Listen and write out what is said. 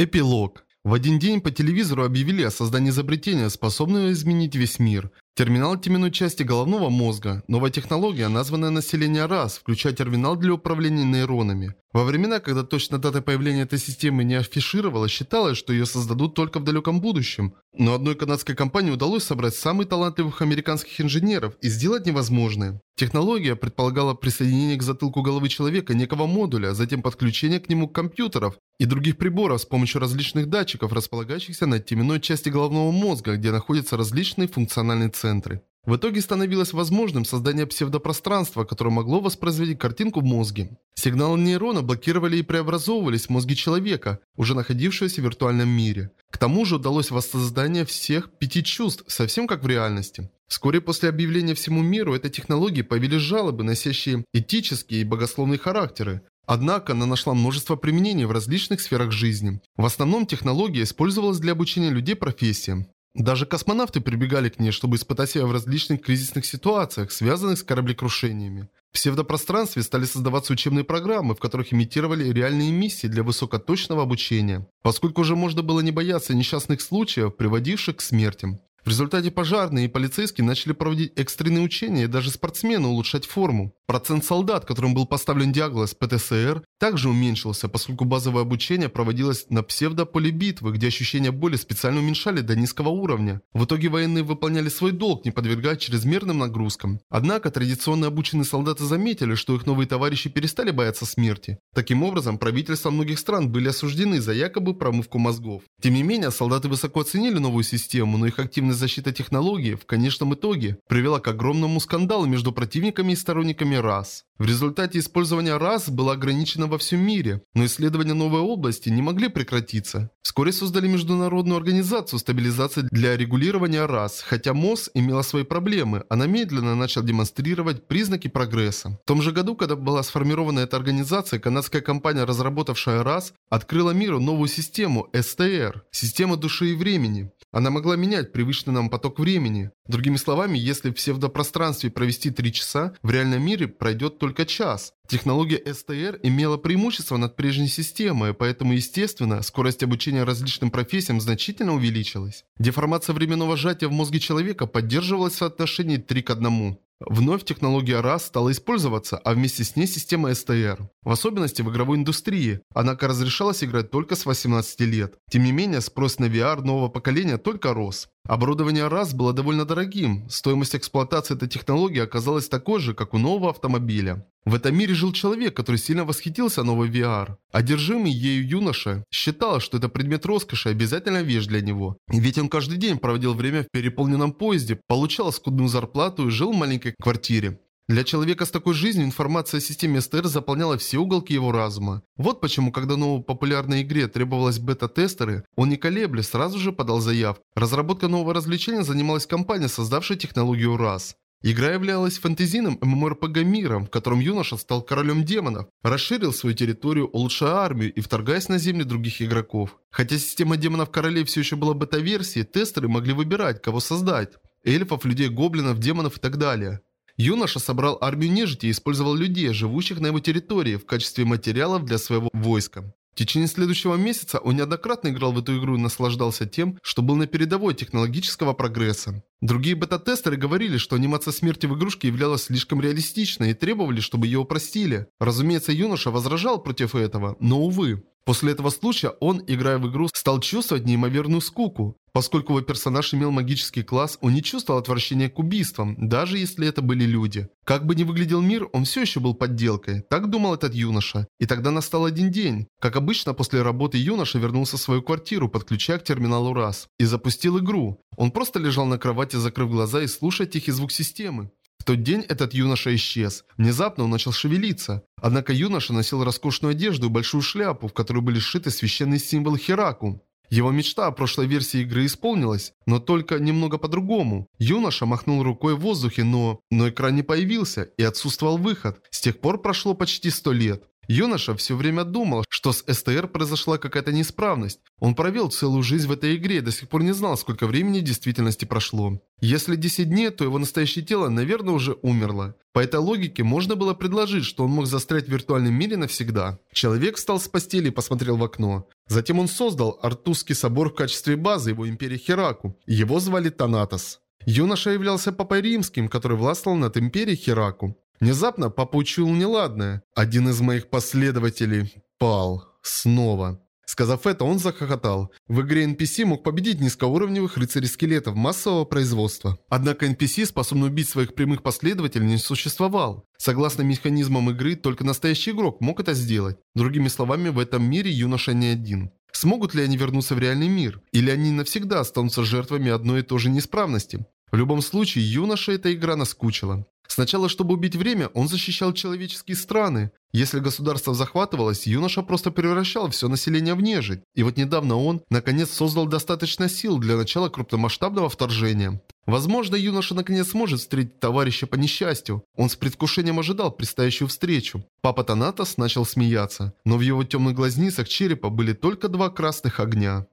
Эпилог. В один день по телевизору объявили о создании изобретения, способного изменить весь мир. Терминал теменной части головного мозга. Новая технология, названная население раз, включая терминал для управления нейронами. Во времена, когда точно дата появления этой системы не афишировалась, считалось, что ее создадут только в далеком будущем. Но одной канадской компании удалось собрать самых талантливых американских инженеров и сделать невозможное. Технология предполагала присоединение к затылку головы человека некого модуля, затем подключение к нему компьютеров и других приборов с помощью различных датчиков, располагающихся на теменной части головного мозга, где находятся различные функциональные центры. В итоге становилось возможным создание псевдопространства, которое могло воспроизвести картинку в мозге. Сигналы нейрона блокировали и преобразовывались в мозге человека, уже находившегося в виртуальном мире. К тому же удалось воссоздание всех пяти чувств, совсем как в реальности. Вскоре после объявления всему миру этой технологии появились жалобы, носящие этические и богословные характеры. Однако она нашла множество применений в различных сферах жизни. В основном технология использовалась для обучения людей профессиям. Даже космонавты прибегали к ней, чтобы испытать себя в различных кризисных ситуациях, связанных с кораблекрушениями. В псевдопространстве стали создаваться учебные программы, в которых имитировали реальные миссии для высокоточного обучения, поскольку уже можно было не бояться несчастных случаев, приводивших к смертям. В результате пожарные и полицейские начали проводить экстренные учения и даже спортсмены улучшать форму. Процент солдат, которым был поставлен диагноз ПТСР, также уменьшился, поскольку базовое обучение проводилось на псевдополе битвы, где ощущения боли специально уменьшали до низкого уровня. В итоге военные выполняли свой долг, не подвергая чрезмерным нагрузкам. Однако традиционно обученные солдаты заметили, что их новые товарищи перестали бояться смерти. Таким образом, правительства многих стран были осуждены за якобы промывку мозгов. Тем не менее, солдаты высоко оценили новую систему, но их активность защита технологии в конечном итоге привела к огромному скандалу между противниками и сторонниками РАС. В результате использование РАС было ограничено во всем мире, но исследования новой области не могли прекратиться. Вскоре создали Международную организацию стабилизации для регулирования РАС. Хотя МОЗ имела свои проблемы, она медленно начала демонстрировать признаки прогресса. В том же году, когда была сформирована эта организация, канадская компания, разработавшая РАС, открыла миру новую систему СТР – система души и времени. Она могла менять привычный нам поток времени. Другими словами, если в псевдопространстве провести 3 часа, в реальном мире пройдет только час. Технология STR имела преимущество над прежней системой, поэтому, естественно, скорость обучения различным профессиям значительно увеличилась. Деформация временного сжатия в мозге человека поддерживалась в соотношении 3 к 1. Вновь технология RAS стала использоваться, а вместе с ней система STR. В особенности в игровой индустрии, однако разрешалось играть только с 18 лет. Тем не менее, спрос на VR нового поколения только рос. Оборудование RAS было довольно дорогим, стоимость эксплуатации этой технологии оказалась такой же, как у нового автомобиля. В этом мире жил человек, который сильно восхитился новой VR. Одержимый ею юноша считал, что это предмет роскоши и обязательно вещь для него. Ведь он каждый день проводил время в переполненном поезде, получал скудную зарплату и жил в маленькой квартире. Для человека с такой жизнью информация о системе СТР заполняла все уголки его разума. Вот почему, когда новой популярной игре требовалось бета-тестеры, он не колеблясь сразу же подал заявку. Разработка нового развлечения занималась компания, создавшая технологию РАС. Игра являлась фэнтезийным MMORPG миром, в котором юноша стал королем демонов, расширил свою территорию, улучшая армию и вторгаясь на земли других игроков. Хотя система демонов-королей все еще была бета-версией, тестеры могли выбирать, кого создать. Эльфов, людей, гоблинов, демонов и так далее. Юноша собрал армию нежити и использовал людей, живущих на его территории, в качестве материалов для своего войска. В течение следующего месяца он неоднократно играл в эту игру и наслаждался тем, что был на передовой технологического прогресса. Другие бета-тестеры говорили, что анимация смерти в игрушке являлась слишком реалистичной и требовали, чтобы ее упростили. Разумеется, юноша возражал против этого, но увы. После этого случая он, играя в игру, стал чувствовать неимоверную скуку. Поскольку его персонаж имел магический класс, он не чувствовал отвращения к убийствам, даже если это были люди. Как бы ни выглядел мир, он все еще был подделкой. Так думал этот юноша. И тогда настал один день. Как обычно, после работы юноша вернулся в свою квартиру, подключая к терминалу раз. И запустил игру. Он просто лежал на кровати, закрыв глаза и слушая тихий звук системы. Тот день этот юноша исчез. Внезапно он начал шевелиться. Однако юноша носил роскошную одежду и большую шляпу, в которой были сшиты священные символы Хераку. Его мечта о прошлой версии игры исполнилась, но только немного по-другому. Юноша махнул рукой в воздухе, но... Но экран не появился, и отсутствовал выход. С тех пор прошло почти сто лет. Юноша все время думал, что с СТР произошла какая-то неисправность. Он провел целую жизнь в этой игре и до сих пор не знал, сколько времени в действительности прошло. Если 10 дней, то его настоящее тело, наверное, уже умерло. По этой логике можно было предложить, что он мог застрять в виртуальном мире навсегда. Человек встал с постели и посмотрел в окно. Затем он создал Артузский собор в качестве базы его империи Хераку. Его звали Танатос. Юноша являлся папой римским, который властвовал над империей Хераку. Внезапно папа учуял неладное. Один из моих последователей пал. Снова. Сказав это, он захохотал. В игре NPC мог победить низкоуровневых рыцарей-скелетов массового производства. Однако NPC, способный убить своих прямых последователей, не существовал. Согласно механизмам игры, только настоящий игрок мог это сделать. Другими словами, в этом мире юноша не один. Смогут ли они вернуться в реальный мир? Или они навсегда останутся жертвами одной и той же неисправности? В любом случае, юноша эта игра наскучила. Сначала, чтобы убить время, он защищал человеческие страны. Если государство захватывалось, юноша просто превращал все население в нежить. И вот недавно он, наконец, создал достаточно сил для начала крупномасштабного вторжения. Возможно, юноша наконец сможет встретить товарища по несчастью. Он с предвкушением ожидал предстоящую встречу. Папа Танатос начал смеяться, но в его темных глазницах черепа были только два красных огня.